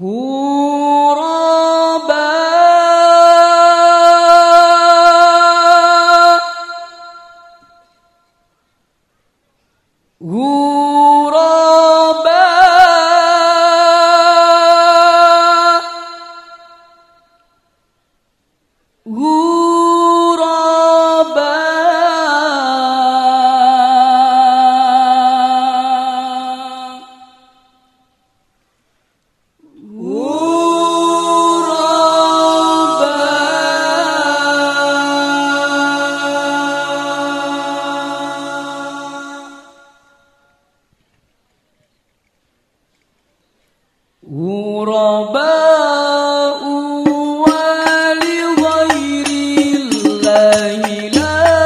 Ooh. غرباء ولغير الله لا